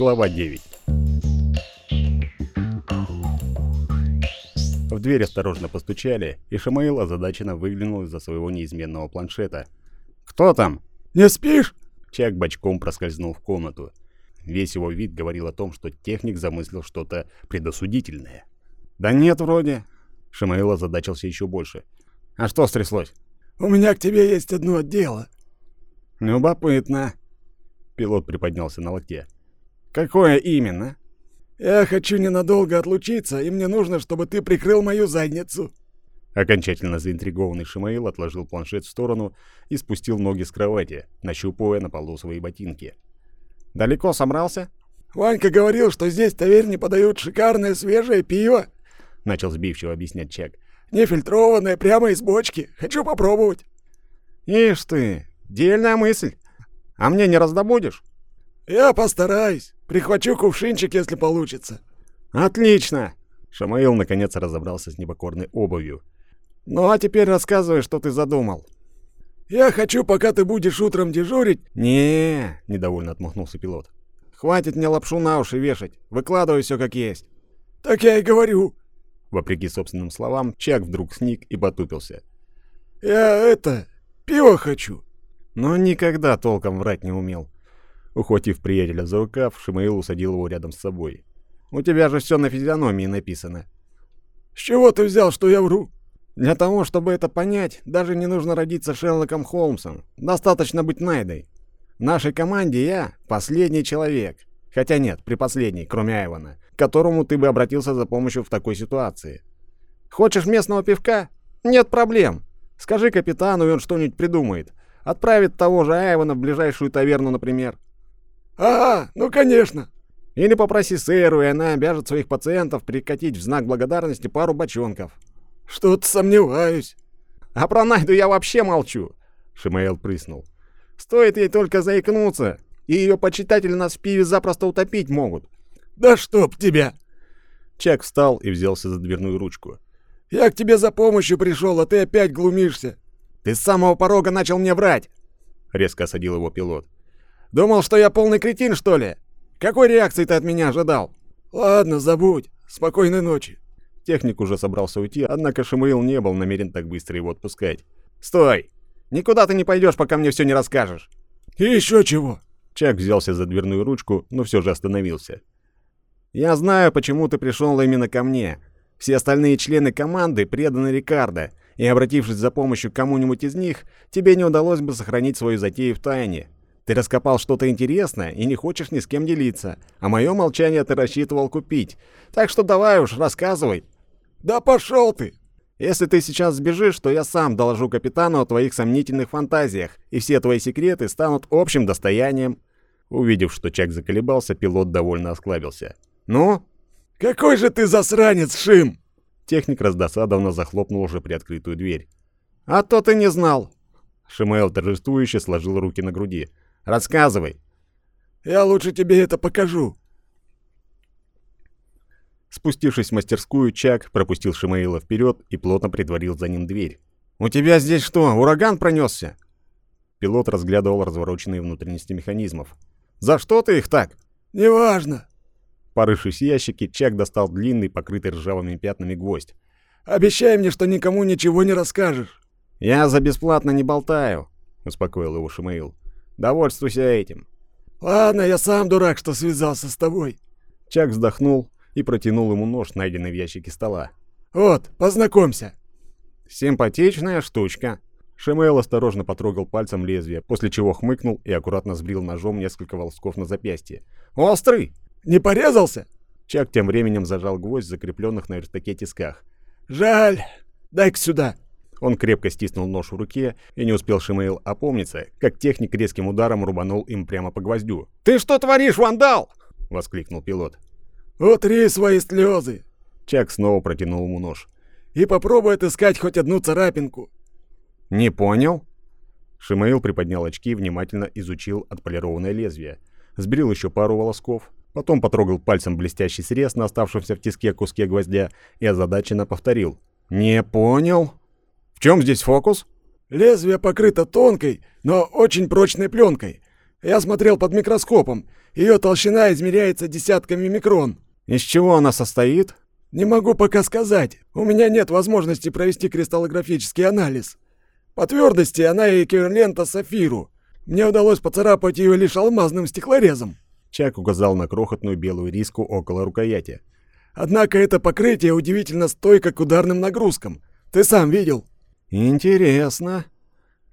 Глава 9. В дверь осторожно постучали, и Шамаил озадаченно выглянул из-за своего неизменного планшета. «Кто там?» «Не спишь?» Чак бочком проскользнул в комнату. Весь его вид говорил о том, что техник замыслил что-то предосудительное. «Да нет, вроде». Шамаил озадачился еще больше. «А что стряслось?» «У меня к тебе есть одно дело». «Любопытно». Пилот приподнялся на локте. «Какое именно?» «Я хочу ненадолго отлучиться, и мне нужно, чтобы ты прикрыл мою задницу». Окончательно заинтригованный Шимаил отложил планшет в сторону и спустил ноги с кровати, нащупывая на полу свои ботинки. «Далеко собрался?» «Ванька говорил, что здесь в таверне подают шикарное свежее пиво», — начал сбивчиво объяснять Чак. «Нефильтрованное, прямо из бочки. Хочу попробовать». «Ишь ты, дельная мысль. А мне не раздобудешь?» «Я постараюсь. Прихвачу кувшинчик, если получится». «Отлично!» Шамаил наконец разобрался с непокорной обувью. «Ну а теперь рассказывай, что ты задумал». «Я хочу, пока ты будешь утром дежурить...» не недовольно отмахнулся пилот. «Хватит мне лапшу на уши вешать. Выкладывай все как есть». «Так я и говорю». Вопреки собственным словам, Чак вдруг сник и потупился. «Я это... пиво хочу». Но никогда толком врать не умел. Ухватив приятеля за рукав, Шимаил усадил его рядом с собой. «У тебя же все на физиономии написано». «С чего ты взял, что я вру?» «Для того, чтобы это понять, даже не нужно родиться Шерлоком Холмсом. Достаточно быть Найдой. В нашей команде я последний человек. Хотя нет, припоследний, кроме Айвана, к которому ты бы обратился за помощью в такой ситуации. Хочешь местного пивка? Нет проблем. Скажи капитану, и он что-нибудь придумает. Отправит того же Айвана в ближайшую таверну, например. «Ага, ну конечно!» Или попроси сэру, и она обяжет своих пациентов прикатить в знак благодарности пару бочонков. Что-то сомневаюсь. А про Найду я вообще молчу. Шимаэл прыснул. Стоит ей только заикнуться, и ее почитатели нас в пиве запросто утопить могут. Да чтоб тебя! Чак встал и взялся за дверную ручку. Я к тебе за помощью пришел, а ты опять глумишься. Ты с самого порога начал мне врать. Резко осадил его пилот. Думал, что я полный кретин, что ли? Какой реакции ты от меня ожидал? Ладно, забудь. Спокойной ночи. Техник уже собрался уйти, однако Шамуил не был намерен так быстро его отпускать. «Стой! Никуда ты не пойдешь, пока мне все не расскажешь!» «И еще чего?» Чак взялся за дверную ручку, но все же остановился. «Я знаю, почему ты пришел именно ко мне. Все остальные члены команды преданы Рикардо, и, обратившись за помощью к кому-нибудь из них, тебе не удалось бы сохранить свою затею в тайне. Ты раскопал что-то интересное и не хочешь ни с кем делиться, а мое молчание ты рассчитывал купить. Так что давай уж, рассказывай». «Да пошел ты!» «Если ты сейчас сбежишь, то я сам доложу капитану о твоих сомнительных фантазиях, и все твои секреты станут общим достоянием». Увидев, что Чак заколебался, пилот довольно осклабился. «Ну?» «Какой же ты засранец, Шим!» Техник раздосадованно захлопнул уже приоткрытую дверь. «А то ты не знал!» Шимаэл торжествующе сложил руки на груди. Рассказывай. Я лучше тебе это покажу. Спустившись в мастерскую, Чак пропустил Шимаила вперед и плотно притворил за ним дверь. «У тебя здесь что, ураган пронесся?» Пилот разглядывал развороченные внутренности механизмов. «За что ты их так?» «Неважно». Порывшись в ящике, Чак достал длинный, покрытый ржавыми пятнами гвоздь. «Обещай мне, что никому ничего не расскажешь». «Я за бесплатно не болтаю», — успокоил его Шимаил. Довольствуйся этим. Ладно, я сам дурак, что связался с тобой. Чак вздохнул и протянул ему нож, найденный в ящике стола. Вот, познакомься. Симпатичная штучка. Шемейл осторожно потрогал пальцем лезвие, после чего хмыкнул и аккуратно сбрил ножом несколько волосков на запястье. «Острый!» «Не порезался?» Чак тем временем зажал гвоздь, закрепленных на верстаке тисках. «Жаль. Дай-ка сюда». Он крепко стиснул нож в руке, и не успел Шимейл опомниться, как техник резким ударом рубанул им прямо по гвоздю. «Ты что творишь, вандал?» — воскликнул пилот. «Утри свои слезы!» Чак снова протянул ему нож. «И попробуй отыскать хоть одну царапинку!» «Не понял?» Шимаил приподнял очки и внимательно изучил отполированное лезвие. Сбрил еще пару волосков, потом потрогал пальцем блестящий срез на оставшемся в тиске куске гвоздя и озадаченно повторил. «Не понял?» В чем здесь фокус? Лезвие покрыто тонкой, но очень прочной пленкой. Я смотрел под микроскопом. Ее толщина измеряется десятками микрон. Из чего она состоит? Не могу пока сказать. У меня нет возможности провести кристаллографический анализ. По твердости она эквивалента сафиру. Мне удалось поцарапать ее лишь алмазным стеклорезом. Чак указал на крохотную белую риску около рукояти. Однако это покрытие удивительно стойко к ударным нагрузкам. Ты сам видел. Интересно.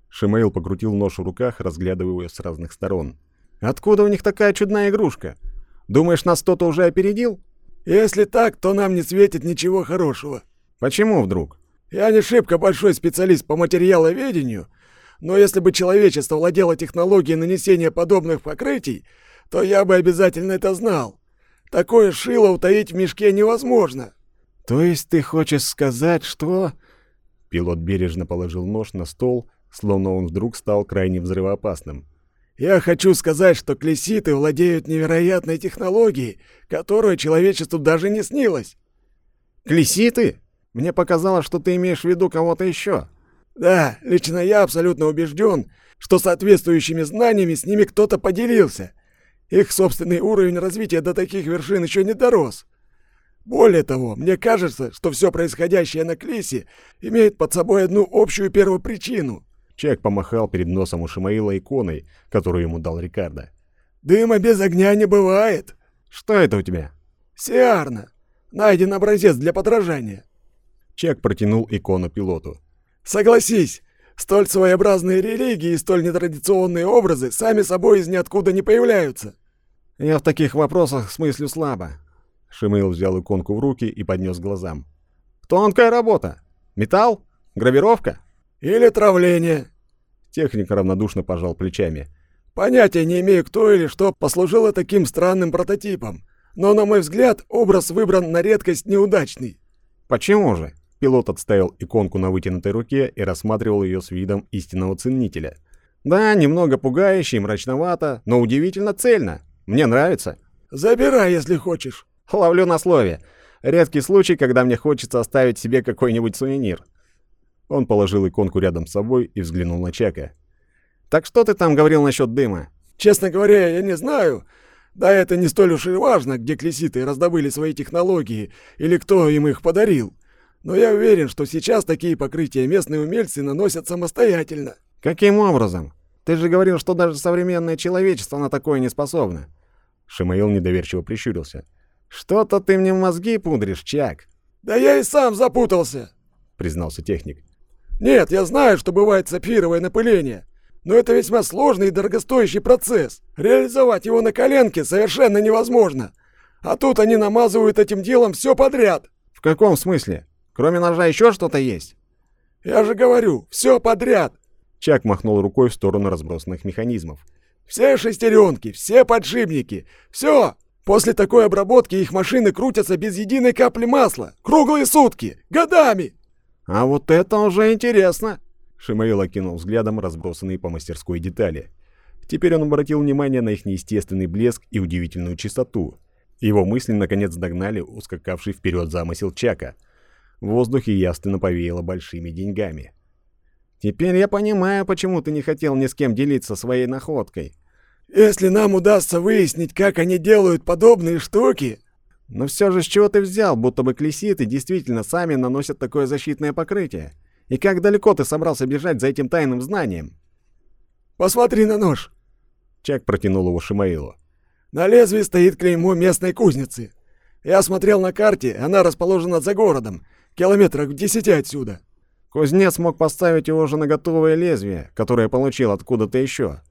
Шимейл покрутил нож в руках, разглядывая ее с разных сторон. Откуда у них такая чудная игрушка? Думаешь, нас кто-то уже опередил? Если так, то нам не светит ничего хорошего. Почему вдруг? Я не шибко большой специалист по материаловедению, но если бы человечество владело технологией нанесения подобных покрытий, то я бы обязательно это знал. Такое шило утаить в мешке невозможно. То есть ты хочешь сказать, что... Пилот бережно положил нож на стол, словно он вдруг стал крайне взрывоопасным. Я хочу сказать, что клеситы владеют невероятной технологией, которую человечеству даже не снилось. Клеситы? Мне показалось, что ты имеешь в виду кого-то еще. Да, лично я абсолютно убежден, что соответствующими знаниями с ними кто-то поделился. Их собственный уровень развития до таких вершин еще не дорос. Более того, мне кажется, что все происходящее на Клисе имеет под собой одну общую первопричину. Чек помахал перед носом у Шимаила иконой, которую ему дал Рикардо. «Дыма без огня не бывает!» «Что это у тебя?» «Сиарна. Найден образец для подражания». Чек протянул икону пилоту. «Согласись, столь своеобразные религии и столь нетрадиционные образы сами собой из ниоткуда не появляются». «Я в таких вопросах смыслю слабо». Шимейл взял иконку в руки и поднес глазам. «Тонкая работа. Металл? Гравировка?» Или травление. Техник равнодушно пожал плечами. Понятия не имею, кто или что послужило таким странным прототипом. Но, на мой взгляд, образ выбран на редкость неудачный. Почему же? Пилот отставил иконку на вытянутой руке и рассматривал ее с видом истинного ценителя. Да, немного пугающе и мрачновато, но удивительно цельно. Мне нравится. Забирай, если хочешь. Ловлю на слове. Редкий случай, когда мне хочется оставить себе какой-нибудь сувенир. Он положил иконку рядом с собой и взглянул на Чака. «Так что ты там говорил насчет дыма?» «Честно говоря, я не знаю. Да это не столь уж и важно, где клеситы раздобыли свои технологии или кто им их подарил. Но я уверен, что сейчас такие покрытия местные умельцы наносят самостоятельно». «Каким образом? Ты же говорил, что даже современное человечество на такое не способно». Шимаил недоверчиво прищурился. «Что-то ты мне мозги пудришь, Чак». «Да я и сам запутался», — признался техник. Нет, я знаю, что бывает сапфировое напыление, но это весьма сложный и дорогостоящий процесс. Реализовать его на коленке совершенно невозможно. А тут они намазывают этим делом все подряд. В каком смысле? Кроме ножа еще что-то есть? Я же говорю, все подряд. Чак махнул рукой в сторону разбросанных механизмов. Все шестеренки, все подшипники, все. После такой обработки их машины крутятся без единой капли масла, круглые сутки, годами. «А вот это уже интересно!» Шимаил окинул взглядом разбросанные по мастерской детали. Теперь он обратил внимание на их неестественный блеск и удивительную чистоту. Его мысли наконец догнали ускакавший вперед замысел Чака. В воздухе явственно повеяло большими деньгами. «Теперь я понимаю, почему ты не хотел ни с кем делиться своей находкой». «Если нам удастся выяснить, как они делают подобные штуки, но все же с чего ты взял, будто бы клеситы действительно сами наносят такое защитное покрытие? И как далеко ты собрался бежать за этим тайным знанием? Посмотри на нож. Чак протянул его Шимаилу. На лезвии стоит клеймо местной кузницы. Я смотрел на карте, она расположена за городом, километрах в десяти отсюда. Кузнец мог поставить его же на готовое лезвие, которое получил откуда-то еще.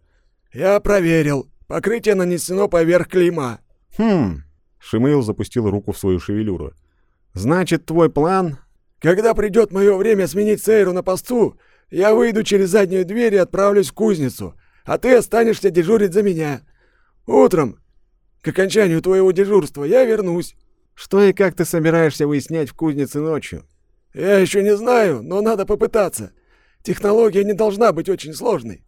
Я проверил. Покрытие нанесено поверх клейма. Хм, Шимейл запустил руку в свою шевелюру. «Значит, твой план...» «Когда придет мое время сменить Сейру на посту, я выйду через заднюю дверь и отправлюсь в кузницу, а ты останешься дежурить за меня. Утром, к окончанию твоего дежурства, я вернусь». «Что и как ты собираешься выяснять в кузнице ночью?» «Я еще не знаю, но надо попытаться. Технология не должна быть очень сложной.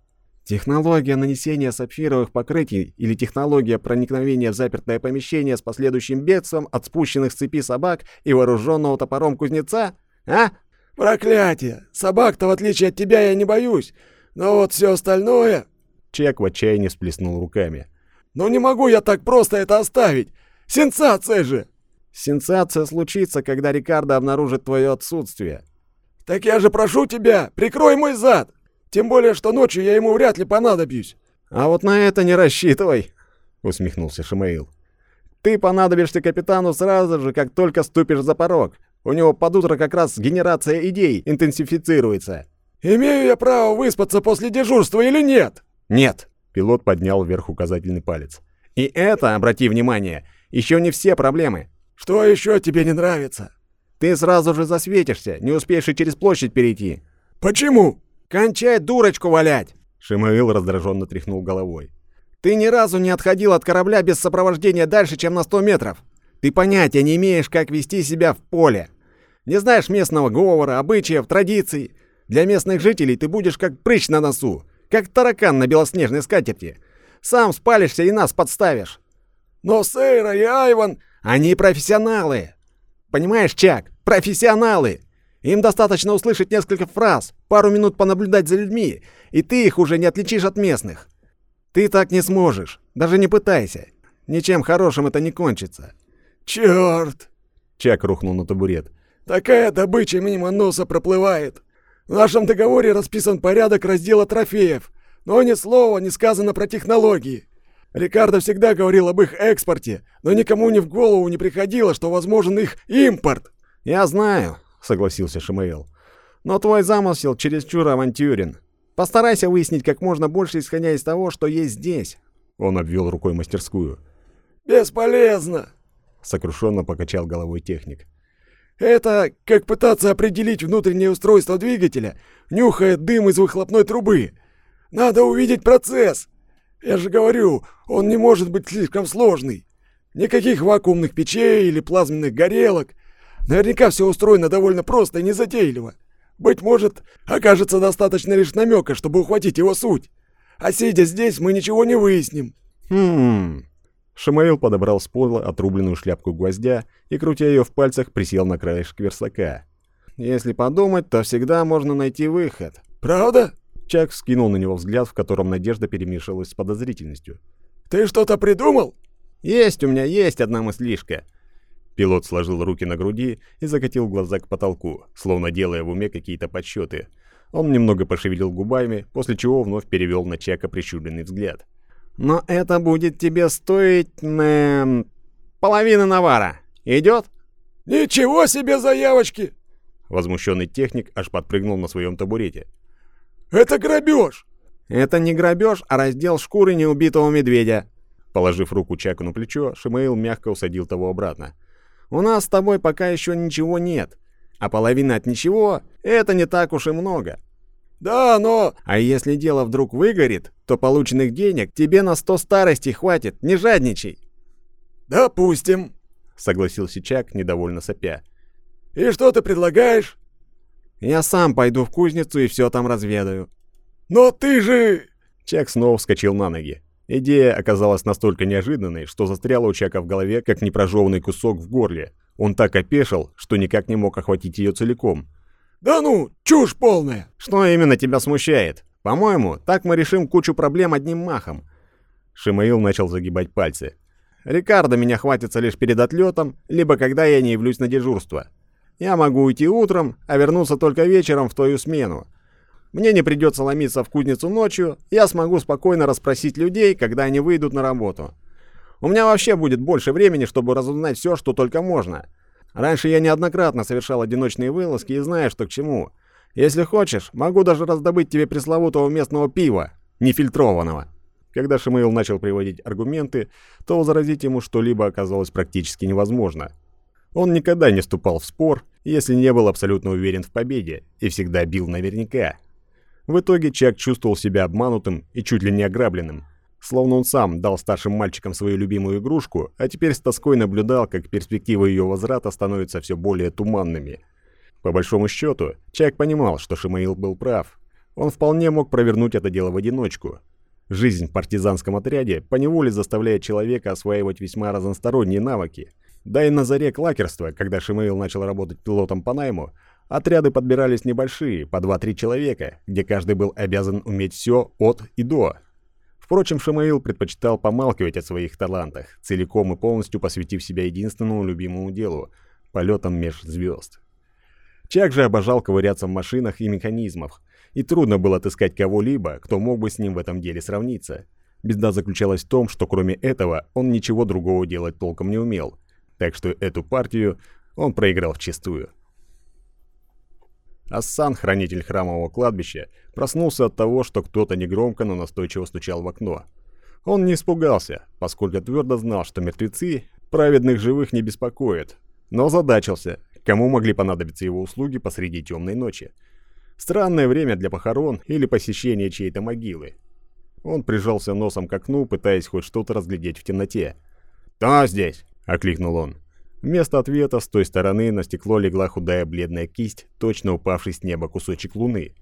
Технология нанесения сапфировых покрытий или технология проникновения в запертое помещение с последующим бегством от спущенных с цепи собак и вооруженного топором кузнеца? А? Проклятие! Собак-то, в отличие от тебя, я не боюсь. Но вот все остальное... Чек в отчаянии всплеснул руками. «Но не могу я так просто это оставить! Сенсация же!» «Сенсация случится, когда Рикардо обнаружит твое отсутствие». «Так я же прошу тебя, прикрой мой зад! Тем более, что ночью я ему вряд ли понадоблюсь». «А вот на это не рассчитывай», — усмехнулся Шамаил. «Ты понадобишься капитану сразу же, как только ступишь за порог. У него под утро как раз генерация идей интенсифицируется». «Имею я право выспаться после дежурства или нет?» «Нет», — пилот поднял вверх указательный палец. «И это, обрати внимание, еще не все проблемы». «Что еще тебе не нравится?» «Ты сразу же засветишься, не успеешь и через площадь перейти». «Почему?» «Кончай дурочку валять!» Шимаил раздраженно тряхнул головой. «Ты ни разу не отходил от корабля без сопровождения дальше, чем на сто метров. Ты понятия не имеешь, как вести себя в поле. Не знаешь местного говора, обычаев, традиций. Для местных жителей ты будешь как прыщ на носу, как таракан на белоснежной скатерти. Сам спалишься и нас подставишь. Но Сейра и Айван... Они профессионалы. Понимаешь, Чак, профессионалы. Им достаточно услышать несколько фраз, пару минут понаблюдать за людьми, и ты их уже не отличишь от местных. Ты так не сможешь. Даже не пытайся. Ничем хорошим это не кончится. Чёрт! Чак рухнул на табурет. Такая добыча мимо носа проплывает. В нашем договоре расписан порядок раздела трофеев, но ни слова не сказано про технологии. Рикардо всегда говорил об их экспорте, но никому ни в голову не приходило, что возможен их импорт. «Я знаю», — согласился Шимаэл. «Но твой замысел чересчур авантюрен. Постарайся выяснить как можно больше, исходя из того, что есть здесь». Он обвел рукой мастерскую. «Бесполезно», — сокрушенно покачал головой техник. Это как пытаться определить внутреннее устройство двигателя, нюхая дым из выхлопной трубы. Надо увидеть процесс. Я же говорю, он не может быть слишком сложный. Никаких вакуумных печей или плазменных горелок. Наверняка все устроено довольно просто и незатейливо. Быть может, окажется достаточно лишь намека, чтобы ухватить его суть. А сидя здесь, мы ничего не выясним. Хм, Шамаил подобрал с пола отрубленную шляпку гвоздя и, крутя ее в пальцах, присел на краешек верстака. «Если подумать, то всегда можно найти выход». «Правда?» Чак скинул на него взгляд, в котором надежда перемешивалась с подозрительностью. «Ты что-то придумал?» «Есть у меня, есть одна мыслишка». Пилот сложил руки на груди и закатил глаза к потолку, словно делая в уме какие-то подсчеты. Он немного пошевелил губами, после чего вновь перевел на Чака прищуренный взгляд. Но это будет тебе стоить... Э, половины навара. Идет? Ничего себе заявочки! Возмущенный техник аж подпрыгнул на своем табурете. Это грабеж! Это не грабеж, а раздел шкуры неубитого медведя. Положив руку Чаку на плечо, Шимаил мягко усадил того обратно. «У нас с тобой пока еще ничего нет, а половина от ничего — это не так уж и много. «Да, но...» «А если дело вдруг выгорит, то полученных денег тебе на сто старостей хватит, не жадничай!» «Допустим», — согласился Чак, недовольно сопя. «И что ты предлагаешь?» «Я сам пойду в кузницу и все там разведаю». «Но ты же...» Чак снова вскочил на ноги. Идея оказалась настолько неожиданной, что застряла у Чака в голове, как непрожеванный кусок в горле. Он так опешил, что никак не мог охватить ее целиком. «Да ну, чушь полная!» «Что именно тебя смущает? По-моему, так мы решим кучу проблем одним махом». Шимаил начал загибать пальцы. «Рикардо меня хватится лишь перед отлетом, либо когда я не явлюсь на дежурство. Я могу уйти утром, а вернуться только вечером в твою смену. Мне не придется ломиться в кузницу ночью, я смогу спокойно расспросить людей, когда они выйдут на работу. У меня вообще будет больше времени, чтобы разузнать все, что только можно. Раньше я неоднократно совершал одиночные вылазки и знаю, что к чему. Если хочешь, могу даже раздобыть тебе пресловутого местного пива, нефильтрованного». Когда Шимаил начал приводить аргументы, то возразить ему что-либо оказалось практически невозможно. Он никогда не вступал в спор, если не был абсолютно уверен в победе, и всегда бил наверняка. В итоге Чак чувствовал себя обманутым и чуть ли не ограбленным – Словно он сам дал старшим мальчикам свою любимую игрушку, а теперь с тоской наблюдал, как перспективы ее возврата становятся все более туманными. По большому счету, Чак понимал, что Шимаил был прав. Он вполне мог провернуть это дело в одиночку. Жизнь в партизанском отряде поневоле заставляет человека осваивать весьма разносторонние навыки. Да и на заре клакерства, когда Шимаил начал работать пилотом по найму, отряды подбирались небольшие, по 2-3 человека, где каждый был обязан уметь все от и до – Впрочем, Шамаил предпочитал помалкивать о своих талантах, целиком и полностью посвятив себя единственному любимому делу — полетам меж звезд. Чак же обожал ковыряться в машинах и механизмах, и трудно было отыскать кого-либо, кто мог бы с ним в этом деле сравниться. Беда заключалась в том, что кроме этого он ничего другого делать толком не умел, так что эту партию он проиграл вчистую. Ассан, хранитель храмового кладбища, проснулся от того, что кто-то негромко, но настойчиво стучал в окно. Он не испугался, поскольку твердо знал, что мертвецы праведных живых не беспокоят, но задачился, кому могли понадобиться его услуги посреди темной ночи. Странное время для похорон или посещения чьей-то могилы. Он прижался носом к окну, пытаясь хоть что-то разглядеть в темноте. «Кто здесь?» — окликнул он. Вместо ответа с той стороны на стекло легла худая бледная кисть, точно упавший с неба кусочек луны,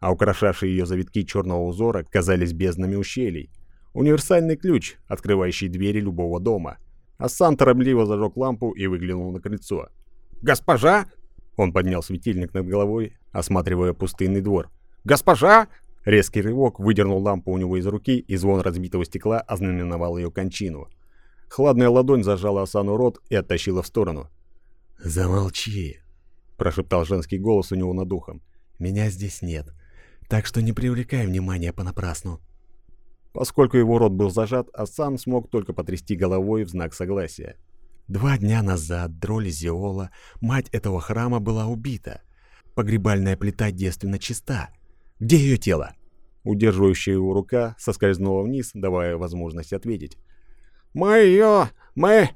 а украшавшие ее завитки черного узора казались безднами ущелий. Универсальный ключ, открывающий двери любого дома. Ассан торопливо зажег лампу и выглянул на крыльцо. «Госпожа!» Он поднял светильник над головой, осматривая пустынный двор. «Госпожа!» Резкий рывок выдернул лампу у него из руки, и звон разбитого стекла ознаменовал ее кончину. Хладная ладонь зажала Асану рот и оттащила в сторону. «Замолчи!» – прошептал женский голос у него над ухом. «Меня здесь нет, так что не привлекай внимания понапрасну». Поскольку его рот был зажат, Асан смог только потрясти головой в знак согласия. Два дня назад Дроль Зиола, мать этого храма, была убита. Погребальная плита девственно чиста. Где ее тело? Удерживающая его рука соскользнула вниз, давая возможность ответить. «Мы ее... мы...»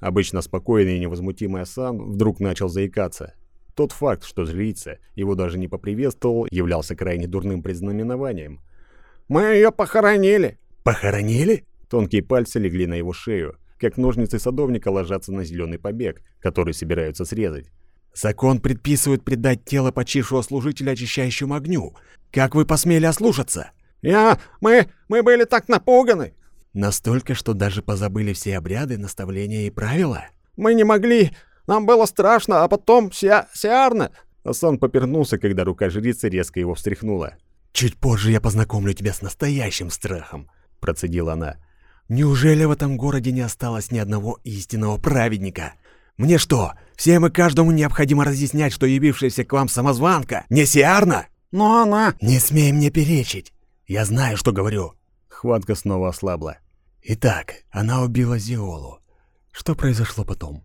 Обычно спокойный и невозмутимый Асан вдруг начал заикаться. Тот факт, что жрица его даже не поприветствовал, являлся крайне дурным предзнаменованием. «Мы ее похоронили!» «Похоронили?» Тонкие пальцы легли на его шею, как ножницы садовника ложатся на зеленый побег, который собираются срезать. «Закон предписывает предать тело почившего служителя очищающему огню. Как вы посмели ослушаться?» «Я... мы... мы были так напуганы!» Настолько, что даже позабыли все обряды, наставления и правила? Мы не могли. Нам было страшно, а потом Ся... Сиарна... Асан попернулся, когда рука жрицы резко его встряхнула. «Чуть позже я познакомлю тебя с настоящим страхом», — процедила она. «Неужели в этом городе не осталось ни одного истинного праведника? Мне что, всем и каждому необходимо разъяснять, что явившаяся к вам самозванка не Сиарна? Но она... Не смей мне перечить. Я знаю, что говорю. Хватка снова ослабла. Итак, она убила Зиолу. Что произошло потом?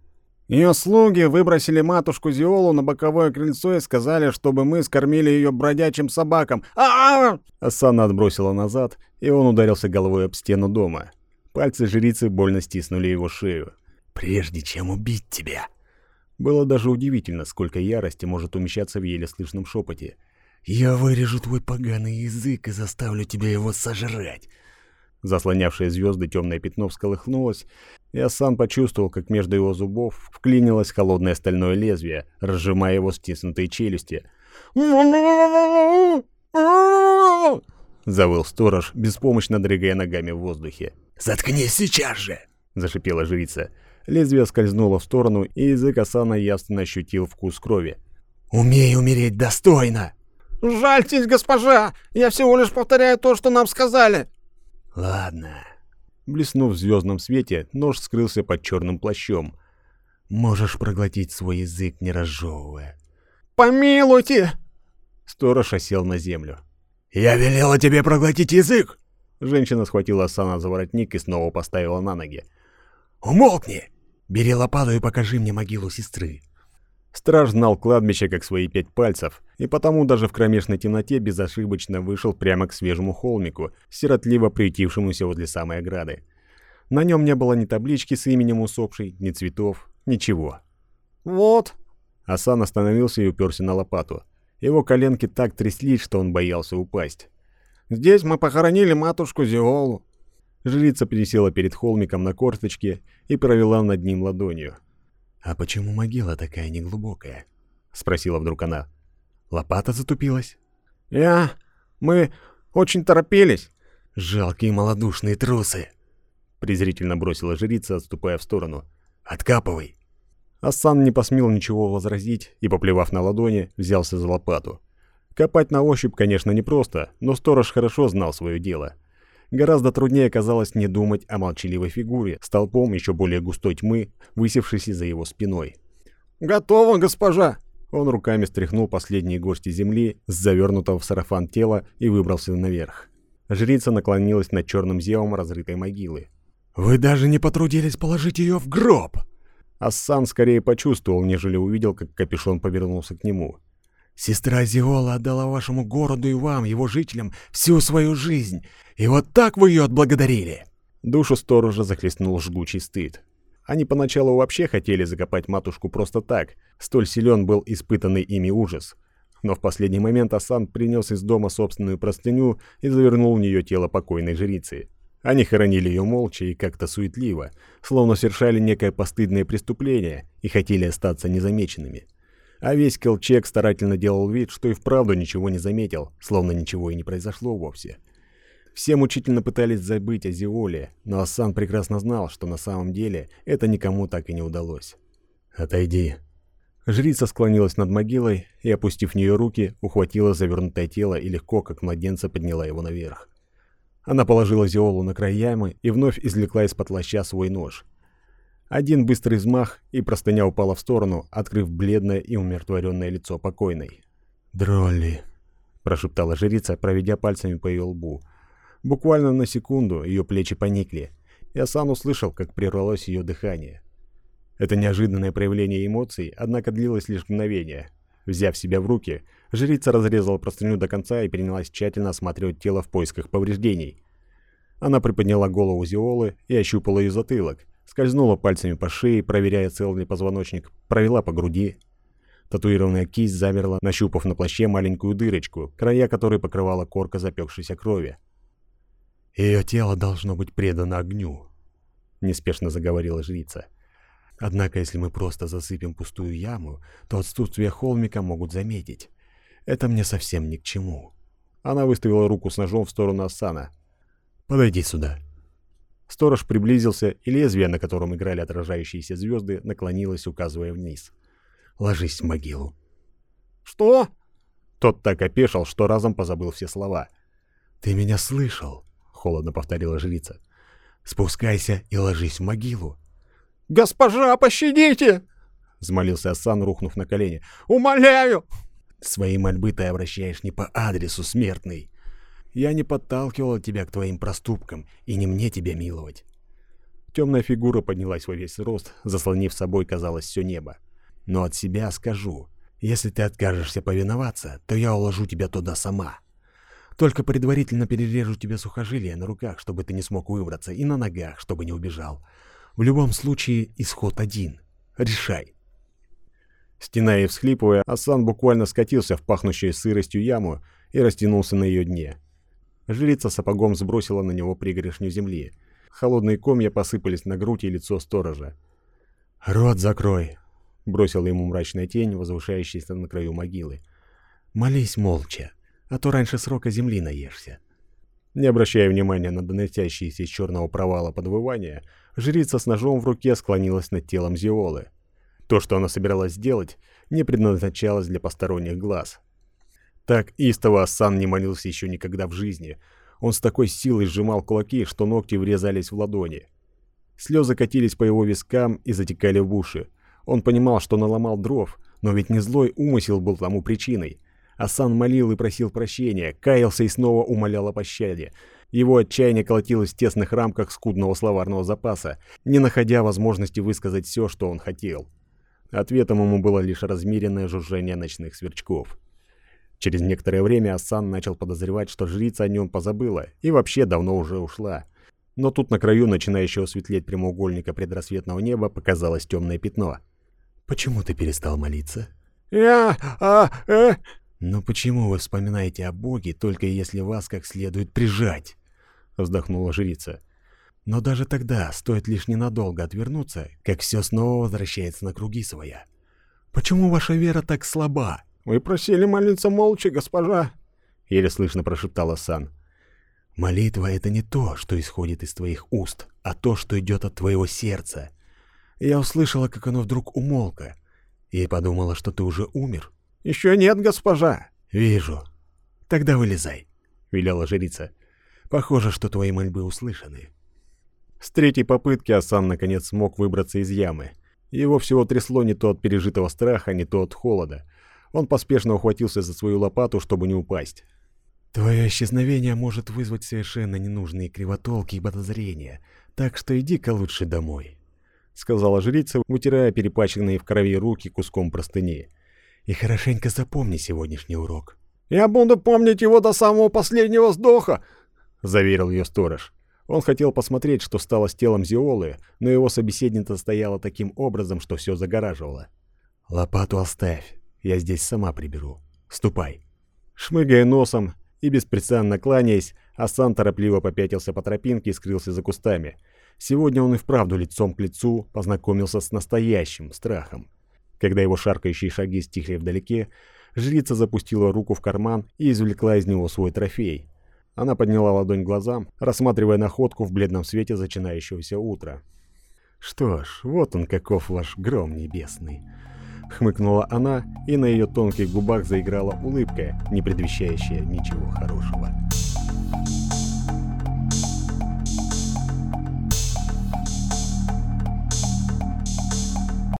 Ее слуги выбросили матушку Зиолу на боковое крыльцо и сказали, чтобы мы скормили ее бродячим собакам. а, -а, Асана отбросила назад, и он ударился головой об стену дома. Пальцы жрицы больно стиснули его шею. «Прежде чем убить тебя!» Было даже удивительно, сколько ярости может умещаться в еле слышном шепоте. «Я вырежу твой поганый язык и заставлю тебя его сожрать!» Заслонявшее звезды темное пятно всколыхнулось, и Асан почувствовал, как между его зубов вклинилось холодное стальное лезвие, разжимая его стиснутые челюсти. Завыл сторож, беспомощно дрыгая ногами в воздухе. «Заткнись сейчас же!» – зашипела жрица. Лезвие скользнуло в сторону, и язык Асана явственно ощутил вкус крови. «Умей умереть достойно!» «Жальтесь, госпожа! Я всего лишь повторяю то, что нам сказали!» «Ладно». Блеснув в звездном свете, нож скрылся под черным плащом. «Можешь проглотить свой язык, не разжевывая». «Помилуйте!» Сторож осел на землю. «Я велела тебе проглотить язык!» Женщина схватила Сана за воротник и снова поставила на ноги. «Умолкни! Бери лопату и покажи мне могилу сестры». Страж знал кладбище как свои пять пальцев, и потому даже в кромешной темноте безошибочно вышел прямо к свежему холмику, сиротливо приютившемуся возле самой ограды. На нем не было ни таблички с именем усопшей, ни цветов, ничего. «Вот». Асан остановился и уперся на лопату. Его коленки так тряслись, что он боялся упасть. «Здесь мы похоронили матушку Зиолу». Жрица пересела перед холмиком на корточке и провела над ним ладонью. «А почему могила такая неглубокая?» — спросила вдруг она. «Лопата затупилась?» «Я... мы очень торопились». «Жалкие малодушные трусы!» — презрительно бросила жрица, отступая в сторону. «Откапывай!» Асан не посмел ничего возразить и, поплевав на ладони, взялся за лопату. Копать на ощупь, конечно, непросто, но сторож хорошо знал свое дело. Гораздо труднее оказалось не думать о молчаливой фигуре с толпом еще более густой тьмы, высевшейся за его спиной. «Готово, госпожа!» Он руками стряхнул последние горсти земли с завернутого в сарафан тела и выбрался наверх. Жрица наклонилась над черным зевом разрытой могилы. «Вы даже не потрудились положить ее в гроб!» Ассан скорее почувствовал, нежели увидел, как капюшон повернулся к нему. Сестра Зиола отдала вашему городу и вам, его жителям, всю свою жизнь. И вот так вы ее отблагодарили!» Душу сторожа захлестнул жгучий стыд. Они поначалу вообще хотели закопать матушку просто так, столь силен был испытанный ими ужас. Но в последний момент Асан принес из дома собственную простыню и завернул в нее тело покойной жрицы. Они хоронили ее молча и как-то суетливо, словно совершали некое постыдное преступление и хотели остаться незамеченными. А весь Келчек старательно делал вид, что и вправду ничего не заметил, словно ничего и не произошло вовсе. Все мучительно пытались забыть о Зиоле, но Ассан прекрасно знал, что на самом деле это никому так и не удалось. «Отойди». Жрица склонилась над могилой и, опустив в нее руки, ухватила завернутое тело и легко, как младенца, подняла его наверх. Она положила Зиолу на край ямы и вновь извлекла из-под плаща свой нож. Один быстрый взмах, и простыня упала в сторону, открыв бледное и умиротворенное лицо покойной. «Дролли», — прошептала жрица, проведя пальцами по ее лбу. Буквально на секунду ее плечи поникли, и Асан услышал, как прервалось ее дыхание. Это неожиданное проявление эмоций, однако длилось лишь мгновение. Взяв себя в руки, жрица разрезала простыню до конца и принялась тщательно осматривать тело в поисках повреждений. Она приподняла голову Зиолы и ощупала ее затылок, Скользнула пальцами по шее, проверяя цел ли позвоночник, провела по груди. Татуированная кисть замерла, нащупав на плаще маленькую дырочку, края которой покрывала корка запекшейся крови. «Ее тело должно быть предано огню», — неспешно заговорила жрица. «Однако, если мы просто засыпем пустую яму, то отсутствие холмика могут заметить. Это мне совсем ни к чему». Она выставила руку с ножом в сторону Ассана. «Подойди сюда». Сторож приблизился, и лезвие, на котором играли отражающиеся звезды, наклонилось, указывая вниз. «Ложись в могилу». «Что?» Тот так опешил, что разом позабыл все слова. «Ты меня слышал?» — холодно повторила жрица. «Спускайся и ложись в могилу». «Госпожа, пощадите!» — взмолился Асан, рухнув на колени. «Умоляю!» «Свои мольбы ты обращаешь не по адресу, смертный. Я не подталкивал тебя к твоим проступкам, и не мне тебя миловать. Темная фигура поднялась во весь рост, заслонив собой, казалось, все небо. Но от себя скажу, если ты откажешься повиноваться, то я уложу тебя туда сама. Только предварительно перережу тебе сухожилия на руках, чтобы ты не смог выбраться, и на ногах, чтобы не убежал. В любом случае, исход один. Решай. Стеная и всхлипывая, Асан буквально скатился в пахнущую сыростью яму и растянулся на ее дне. Жрица сапогом сбросила на него пригоршню земли. Холодные комья посыпались на грудь и лицо сторожа. «Рот закрой!» — бросила ему мрачная тень, возвышающаяся на краю могилы. «Молись молча, а то раньше срока земли наешься». Не обращая внимания на доносящиеся из черного провала подвывания, жрица с ножом в руке склонилась над телом Зиолы. То, что она собиралась сделать, не предназначалось для посторонних глаз. Так истово Асан не молился еще никогда в жизни. Он с такой силой сжимал кулаки, что ногти врезались в ладони. Слезы катились по его вискам и затекали в уши. Он понимал, что наломал дров, но ведь не злой умысел был тому причиной. Асан молил и просил прощения, каялся и снова умолял о пощаде. Его отчаяние колотилось в тесных рамках скудного словарного запаса, не находя возможности высказать все, что он хотел. Ответом ему было лишь размеренное жужжание ночных сверчков. Через некоторое время Асан начал подозревать, что жрица о нем позабыла и вообще давно уже ушла. Но тут на краю начинающего светлеть прямоугольника предрассветного неба показалось темное пятно. «Почему ты перестал молиться?» «Я... а... э...» «Но почему вы вспоминаете о Боге, только если вас как следует прижать?» Вздохнула жрица. «Но даже тогда стоит лишь ненадолго отвернуться, как все снова возвращается на круги своя. Почему ваша вера так слаба?» «Вы просили молиться молча, госпожа», — еле слышно прошептала Сан. «Молитва — это не то, что исходит из твоих уст, а то, что идет от твоего сердца. Я услышала, как оно вдруг умолкло, и подумала, что ты уже умер». «Еще нет, госпожа». «Вижу. Тогда вылезай», — велела жрица. Похоже, что твои мольбы услышаны. С третьей попытки Асан наконец смог выбраться из ямы. Его всего трясло не то от пережитого страха, не то от холода. Он поспешно ухватился за свою лопату, чтобы не упасть. Твое исчезновение может вызвать совершенно ненужные кривотолки и подозрения, так что иди-ка лучше домой», — сказала жрица, вытирая перепачканные в крови руки куском простыни. «И хорошенько запомни сегодняшний урок». «Я буду помнить его до самого последнего вздоха», — заверил ее сторож. Он хотел посмотреть, что стало с телом Зиолы, но его собеседница стояла таким образом, что все загораживало. «Лопату оставь, я здесь сама приберу. Ступай». Шмыгая носом, и беспрестанно кланяясь, Асан торопливо попятился по тропинке и скрылся за кустами. Сегодня он и вправду лицом к лицу познакомился с настоящим страхом. Когда его шаркающие шаги стихли вдалеке, жрица запустила руку в карман и извлекла из него свой трофей. Она подняла ладонь к глазам, рассматривая находку в бледном свете начинающегося утра. «Что ж, вот он каков ваш гром небесный», Хмыкнула она, и на ее тонких губах заиграла улыбка, не предвещающая ничего хорошего.